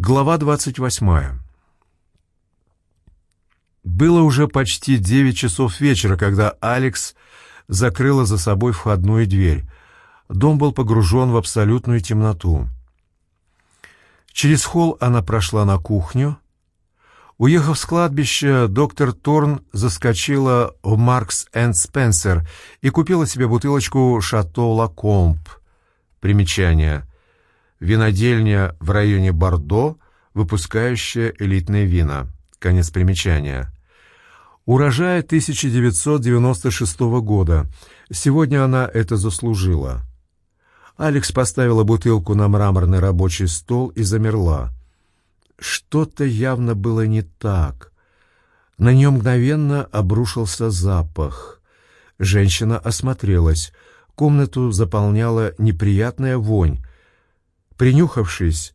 Глава 28. Было уже почти девять часов вечера, когда Алекс закрыла за собой входную дверь. Дом был погружен в абсолютную темноту. Через холл она прошла на кухню. Уехав с кладбища, доктор Торн заскочила в Маркс энд Спенсер и купила себе бутылочку «Шато Лакомб». Примечание – Винодельня в районе Бордо, выпускающая элитные вина. Конец примечания. Урожай 1996 года. Сегодня она это заслужила. Алекс поставила бутылку на мраморный рабочий стол и замерла. Что-то явно было не так. На нее мгновенно обрушился запах. Женщина осмотрелась. Комнату заполняла неприятная вонь. Принюхавшись,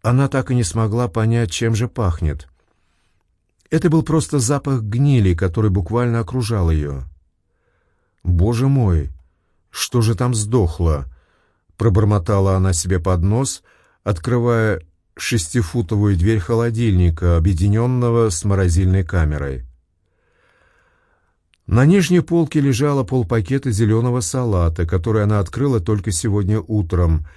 она так и не смогла понять, чем же пахнет. Это был просто запах гнили, который буквально окружал ее. «Боже мой, что же там сдохло?» — пробормотала она себе под нос, открывая шестифутовую дверь холодильника, объединенного с морозильной камерой. На нижней полке лежало полпакета зеленого салата, который она открыла только сегодня утром —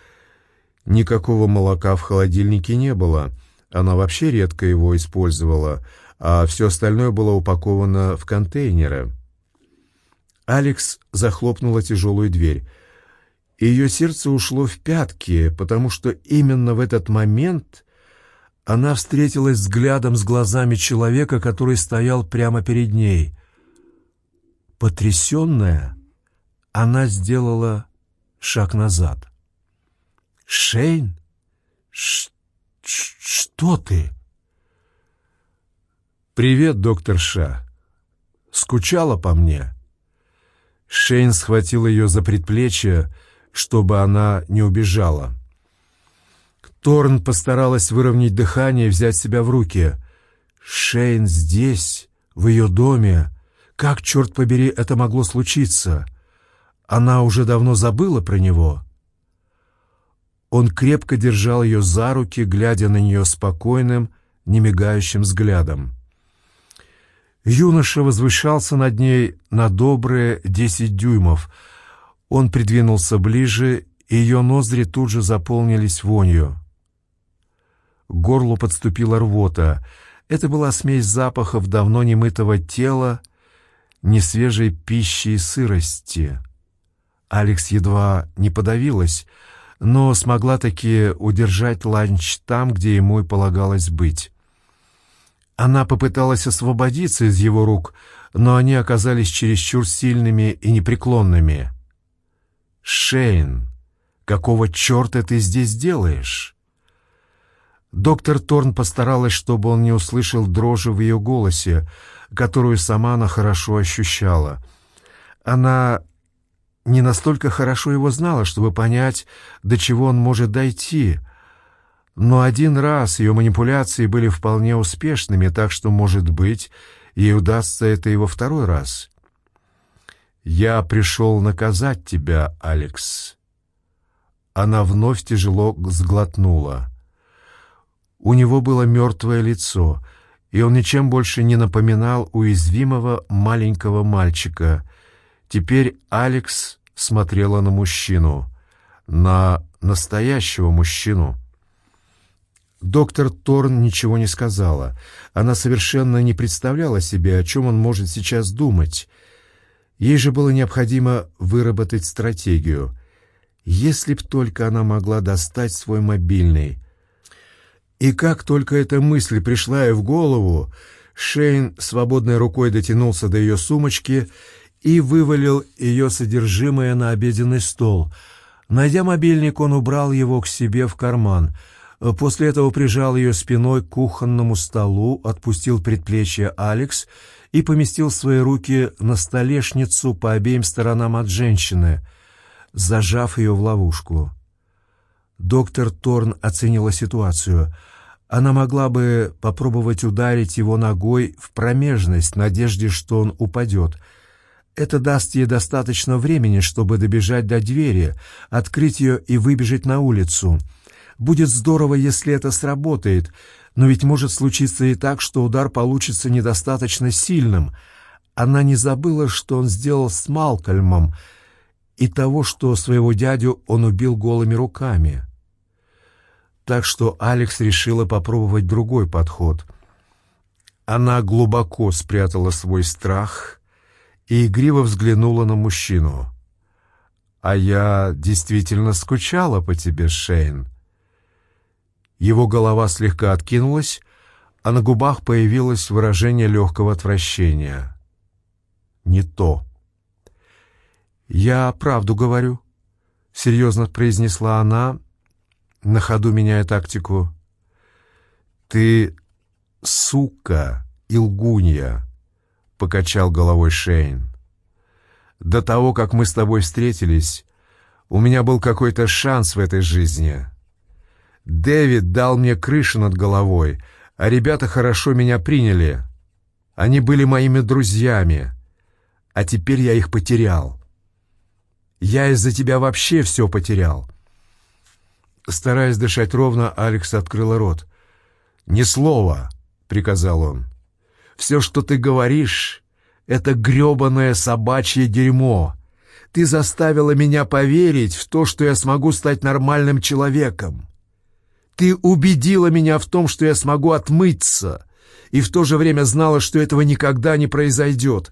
Никакого молока в холодильнике не было. Она вообще редко его использовала, а все остальное было упаковано в контейнеры. Алекс захлопнула тяжелую дверь. Ее сердце ушло в пятки, потому что именно в этот момент она встретилась взглядом с глазами человека, который стоял прямо перед ней. Потрясенная, она сделала шаг назад. Шейн? Ш что ты? Привет, доктор Ша. Скучала по мне? Шейн схватил ее за предплечье, чтобы она не убежала. Торн постаралась выровнять дыхание и взять себя в руки. Шейн здесь, в ее доме. Как, черт побери, это могло случиться? Она уже давно забыла про него. Он крепко держал ее за руки, глядя на нее спокойным, немигающим взглядом. Юноша возвышался над ней на добрые десять дюймов. Он придвинулся ближе, и ее ноздри тут же заполнились вонью. К горлу подступила рвота. Это была смесь запахов давно немытого тела, несвежей пищи и сырости. Алекс едва не подавилась — но смогла таки удержать ланч там, где ему и полагалось быть. Она попыталась освободиться из его рук, но они оказались чересчур сильными и непреклонными. «Шейн, какого черта ты здесь делаешь?» Доктор Торн постаралась, чтобы он не услышал дрожи в ее голосе, которую сама она хорошо ощущала. Она не настолько хорошо его знала, чтобы понять, до чего он может дойти. Но один раз ее манипуляции были вполне успешными, так что, может быть, ей удастся это и во второй раз. «Я пришел наказать тебя, Алекс». Она вновь тяжело сглотнула. У него было мертвое лицо, и он ничем больше не напоминал уязвимого маленького мальчика — Теперь Алекс смотрела на мужчину, на настоящего мужчину. Доктор Торн ничего не сказала. Она совершенно не представляла себе, о чем он может сейчас думать. Ей же было необходимо выработать стратегию. Если б только она могла достать свой мобильный. И как только эта мысль пришла ей в голову, Шейн свободной рукой дотянулся до ее сумочки и вывалил ее содержимое на обеденный стол. Найдя мобильник, он убрал его к себе в карман. После этого прижал ее спиной к кухонному столу, отпустил предплечье Алекс и поместил свои руки на столешницу по обеим сторонам от женщины, зажав ее в ловушку. Доктор Торн оценила ситуацию. Она могла бы попробовать ударить его ногой в промежность в надежде, что он упадет — это даст ей достаточно времени, чтобы добежать до двери, открыть ее и выбежать на улицу. Будет здорово, если это сработает, но ведь может случиться и так, что удар получится недостаточно сильным. Она не забыла, что он сделал с Малкольмом, и того, что своего дядю он убил голыми руками. Так что Алекс решила попробовать другой подход. Она глубоко спрятала свой страх и игриво взглянула на мужчину. «А я действительно скучала по тебе, Шейн». Его голова слегка откинулась, а на губах появилось выражение легкого отвращения. «Не то». «Я правду говорю», — серьезно произнесла она, на ходу меняя тактику. «Ты сука и лгунья», — покачал головой Шейн. «До того, как мы с тобой встретились, у меня был какой-то шанс в этой жизни. Дэвид дал мне крышу над головой, а ребята хорошо меня приняли. Они были моими друзьями, а теперь я их потерял. Я из-за тебя вообще все потерял». Стараясь дышать ровно, Алекс открыла рот. «Ни слова!» — приказал он. «Все, что ты говоришь, — это гребаное собачье дерьмо. Ты заставила меня поверить в то, что я смогу стать нормальным человеком. Ты убедила меня в том, что я смогу отмыться, и в то же время знала, что этого никогда не произойдет.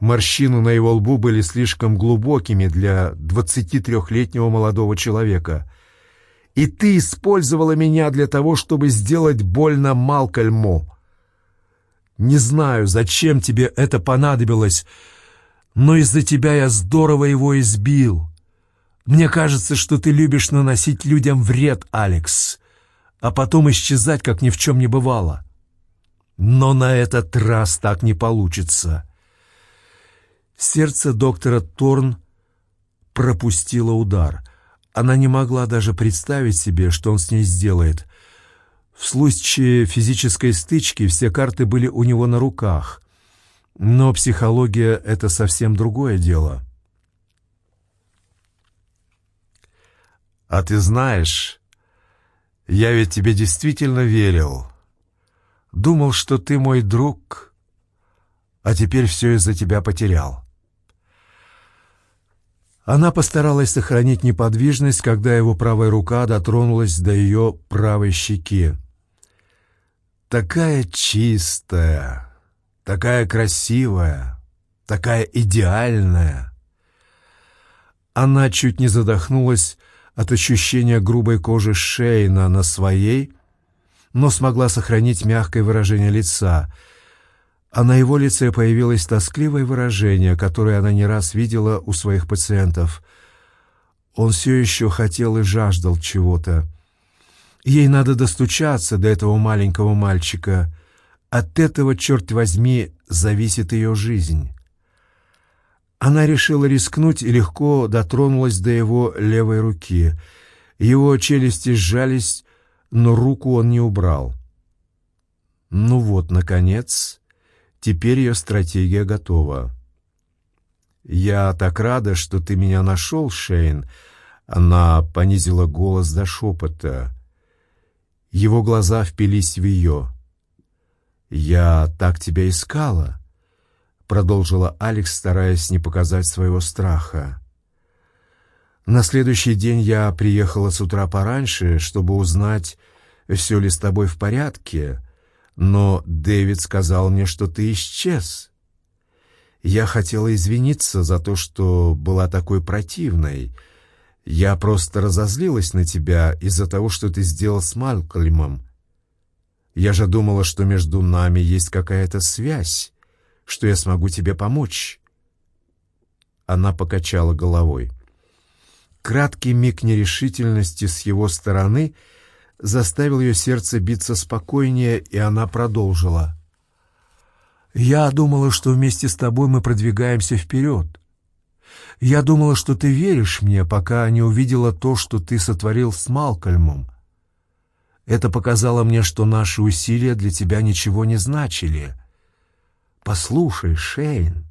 Морщины на его лбу были слишком глубокими для 23-летнего молодого человека. «И ты использовала меня для того, чтобы сделать больно Малкольму. Не знаю, зачем тебе это понадобилось, но из-за тебя я здорово его избил. Мне кажется, что ты любишь наносить людям вред, Алекс, а потом исчезать, как ни в чем не бывало. Но на этот раз так не получится». Сердце доктора Торн пропустило удар. Она не могла даже представить себе, что он с ней сделает. В случае физической стычки все карты были у него на руках. Но психология — это совсем другое дело. «А ты знаешь, я ведь тебе действительно верил. Думал, что ты мой друг, а теперь все из-за тебя потерял». Она постаралась сохранить неподвижность, когда его правая рука дотронулась до ее правой щеки. Такая чистая, такая красивая, такая идеальная. Она чуть не задохнулась от ощущения грубой кожи Шейна на своей, но смогла сохранить мягкое выражение лица — а на его лице появилось тоскливое выражение, которое она не раз видела у своих пациентов. Он все еще хотел и жаждал чего-то. Ей надо достучаться до этого маленького мальчика. От этого, черт возьми, зависит ее жизнь. Она решила рискнуть и легко дотронулась до его левой руки. Его челюсти сжались, но руку он не убрал. Ну вот, наконец, Теперь ее стратегия готова. «Я так рада, что ты меня нашел, Шейн!» Она понизила голос до шепота. Его глаза впились в ее. «Я так тебя искала!» Продолжила Алекс, стараясь не показать своего страха. «На следующий день я приехала с утра пораньше, чтобы узнать, все ли с тобой в порядке, но Дэвид сказал мне, что ты исчез. Я хотела извиниться за то, что была такой противной. Я просто разозлилась на тебя из-за того, что ты сделал с Малкольмом. Я же думала, что между нами есть какая-то связь, что я смогу тебе помочь. Она покачала головой. Краткий миг нерешительности с его стороны — заставил ее сердце биться спокойнее, и она продолжила. «Я думала, что вместе с тобой мы продвигаемся вперед. Я думала, что ты веришь мне, пока не увидела то, что ты сотворил с Малкольмом. Это показало мне, что наши усилия для тебя ничего не значили. Послушай, Шейн,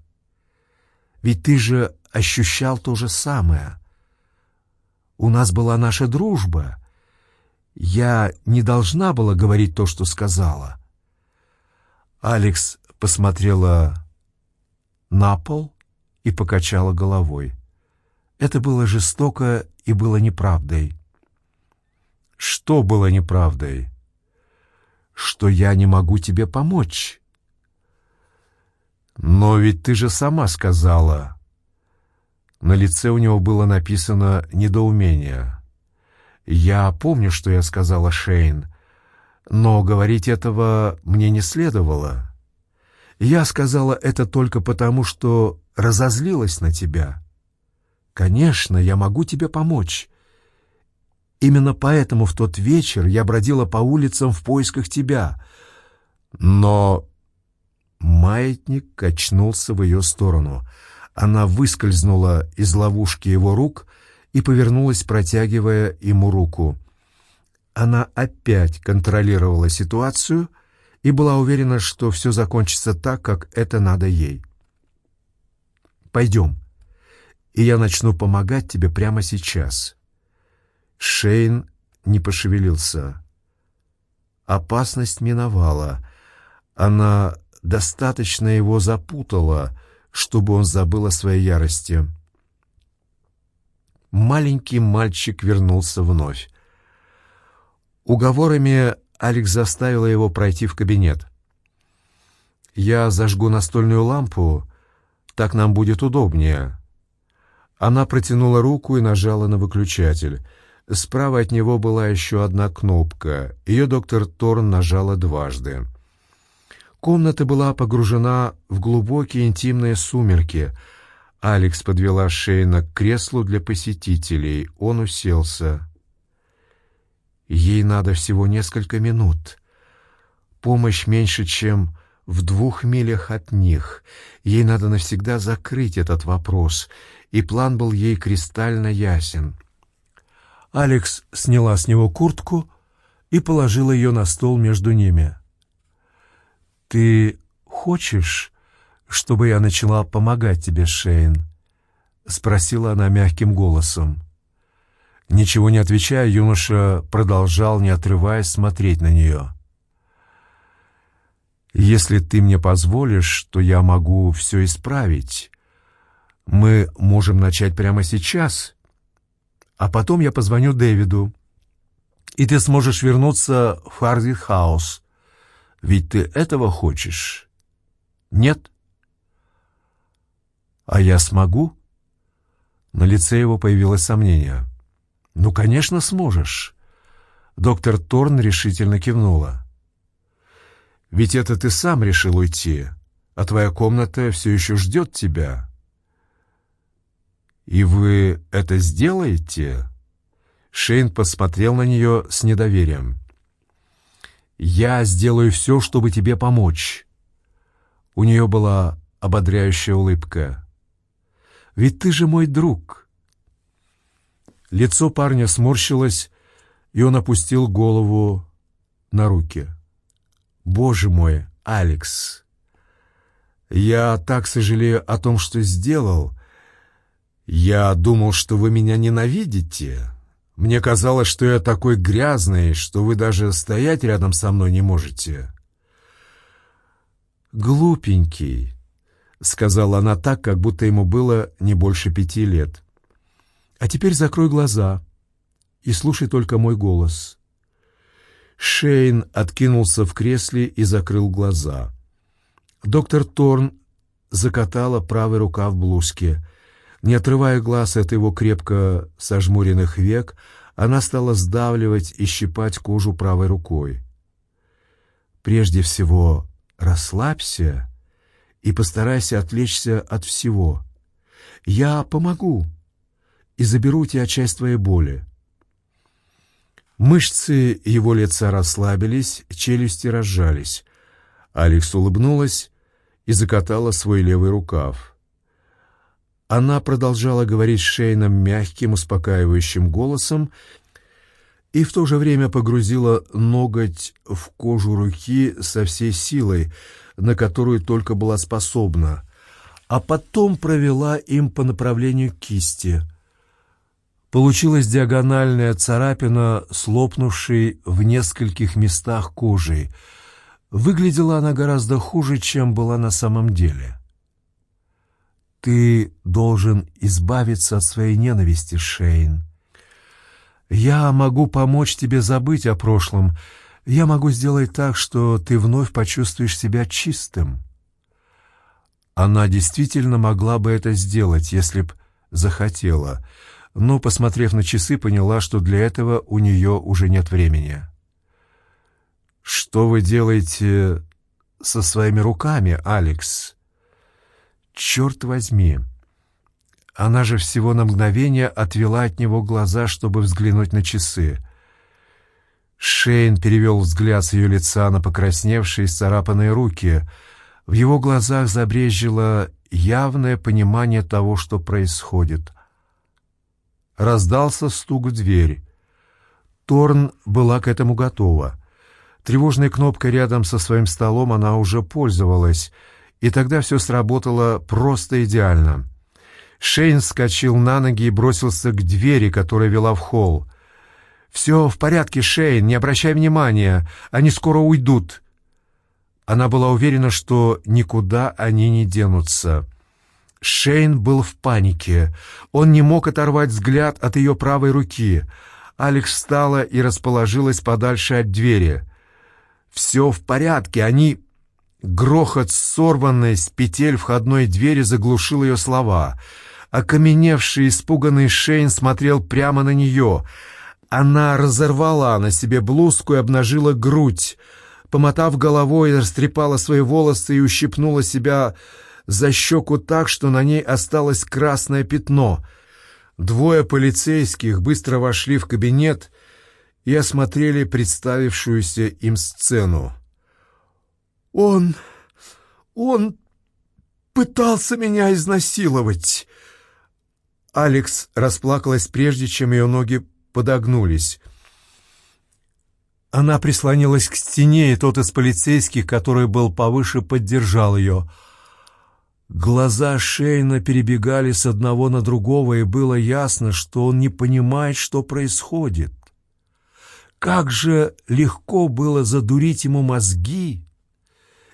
ведь ты же ощущал то же самое. У нас была наша дружба. Я не должна была говорить то, что сказала. Алекс посмотрела на пол и покачала головой. Это было жестоко и было неправдой. Что было неправдой? Что я не могу тебе помочь. Но ведь ты же сама сказала. На лице у него было написано недоумение. Я помню, что я сказала Шейн, но говорить этого мне не следовало. Я сказала это только потому, что разозлилась на тебя. Конечно, я могу тебе помочь. Именно поэтому в тот вечер я бродила по улицам в поисках тебя. Но маятник качнулся в ее сторону. Она выскользнула из ловушки его рук и повернулась, протягивая ему руку. Она опять контролировала ситуацию и была уверена, что все закончится так, как это надо ей. «Пойдем, и я начну помогать тебе прямо сейчас». Шейн не пошевелился. Опасность миновала. Она достаточно его запутала, чтобы он забыл о своей ярости. Маленький мальчик вернулся вновь. Уговорами Алекс заставила его пройти в кабинет. «Я зажгу настольную лампу, так нам будет удобнее». Она протянула руку и нажала на выключатель. Справа от него была еще одна кнопка. Ее доктор Торн нажала дважды. Комната была погружена в глубокие интимные сумерки. Алекс подвела Шейна к креслу для посетителей. Он уселся. Ей надо всего несколько минут. Помощь меньше, чем в двух милях от них. Ей надо навсегда закрыть этот вопрос, и план был ей кристально ясен. Алекс сняла с него куртку и положила ее на стол между ними. «Ты хочешь, чтобы я начала помогать тебе, Шейн?» — спросила она мягким голосом. Ничего не отвечая, юноша продолжал, не отрываясь, смотреть на нее. «Если ты мне позволишь, то я могу все исправить. Мы можем начать прямо сейчас, а потом я позвоню Дэвиду, и ты сможешь вернуться в Харди-хаус. Ведь ты этого хочешь? Нет? А я смогу? На лице его появилось сомнение. Ну, конечно, сможешь. Доктор Торн решительно кивнула. Ведь это ты сам решил уйти, а твоя комната все еще ждет тебя. И вы это сделаете? Шейн посмотрел на нее с недоверием. «Я сделаю все, чтобы тебе помочь». У нее была ободряющая улыбка. «Ведь ты же мой друг». Лицо парня сморщилось, и он опустил голову на руки. «Боже мой, Алекс! Я так сожалею о том, что сделал. Я думал, что вы меня ненавидите». Мне казалось, что я такой грязный, что вы даже стоять рядом со мной не можете. Глупенький, сказала она так, как будто ему было не больше пяти лет. А теперь закрой глаза и слушай только мой голос. Шейн откинулся в кресле и закрыл глаза. Доктор Торн закатала правый рукав блузки. Не отрывая глаз от его крепко сожмуренных век, она стала сдавливать и щипать кожу правой рукой. «Прежде всего, расслабься и постарайся отвлечься от всего. Я помогу и заберу у тебя часть твоей боли». Мышцы его лица расслабились, челюсти разжались. Алекс улыбнулась и закатала свой левый рукав. Она продолжала говорить с Шейном мягким, успокаивающим голосом и в то же время погрузила ноготь в кожу руки со всей силой, на которую только была способна, а потом провела им по направлению кисти. Получилась диагональная царапина, слопнувшей в нескольких местах кожей. Выглядела она гораздо хуже, чем была на самом деле. «Ты должен избавиться от своей ненависти, Шейн. Я могу помочь тебе забыть о прошлом. Я могу сделать так, что ты вновь почувствуешь себя чистым». Она действительно могла бы это сделать, если б захотела — но, посмотрев на часы, поняла, что для этого у нее уже нет времени. «Что вы делаете со своими руками, Алекс?» «Черт возьми!» Она же всего на мгновение отвела от него глаза, чтобы взглянуть на часы. Шейн перевел взгляд с ее лица на покрасневшие, царапанные руки. В его глазах забрежило явное понимание того, что происходит — Раздался стук в дверь. Торн была к этому готова. Тревожной кнопкой рядом со своим столом она уже пользовалась, и тогда все сработало просто идеально. Шейн вскочил на ноги и бросился к двери, которая вела в холл. «Все в порядке, Шейн, не обращай внимания, они скоро уйдут». Она была уверена, что никуда они не денутся. Шейн был в панике. Он не мог оторвать взгляд от ее правой руки. Алекс встала и расположилась подальше от двери. «Все в порядке, они...» Грохот, сорванный с петель входной двери, заглушил ее слова. Окаменевший, испуганный Шейн смотрел прямо на нее. Она разорвала на себе блузку и обнажила грудь. Помотав головой, растрепала свои волосы и ущипнула себя за щеку так, что на ней осталось красное пятно. Двое полицейских быстро вошли в кабинет и осмотрели представившуюся им сцену. «Он... он пытался меня изнасиловать!» Алекс расплакалась прежде, чем ее ноги подогнулись. Она прислонилась к стене, и тот из полицейских, который был повыше, поддержал ее — Глаза Шейна перебегали с одного на другого, и было ясно, что он не понимает, что происходит. Как же легко было задурить ему мозги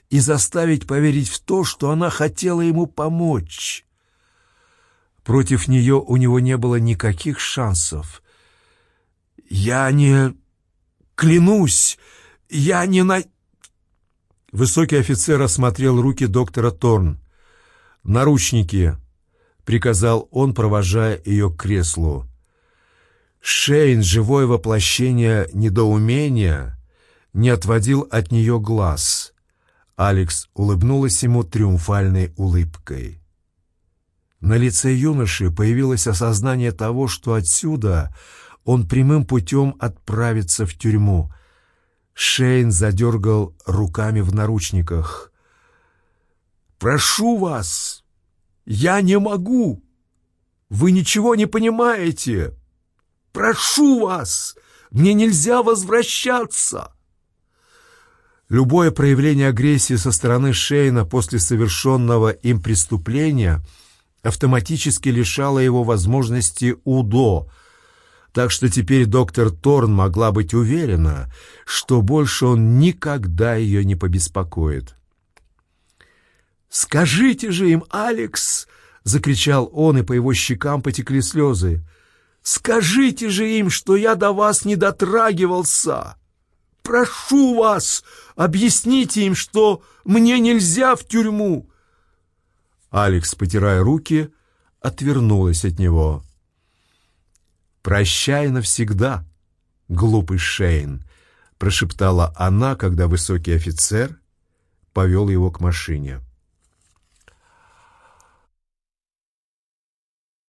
и заставить поверить в то, что она хотела ему помочь. Против нее у него не было никаких шансов. «Я не... клянусь, я не на...» Высокий офицер осмотрел руки доктора Торн. «Наручники!» — приказал он, провожая ее к креслу. Шейн, живое воплощение недоумения, не отводил от нее глаз. Алекс улыбнулась ему триумфальной улыбкой. На лице юноши появилось осознание того, что отсюда он прямым путем отправится в тюрьму. Шейн задергал руками в наручниках. «Прошу вас! Я не могу! Вы ничего не понимаете! Прошу вас! Мне нельзя возвращаться!» Любое проявление агрессии со стороны Шейна после совершенного им преступления автоматически лишало его возможности УДО, так что теперь доктор Торн могла быть уверена, что больше он никогда ее не побеспокоит. «Скажите же им, Алекс!» — закричал он, и по его щекам потекли слезы. «Скажите же им, что я до вас не дотрагивался! Прошу вас, объясните им, что мне нельзя в тюрьму!» Алекс, потирая руки, отвернулась от него. «Прощай навсегда, глупый Шейн!» — прошептала она, когда высокий офицер повел его к машине.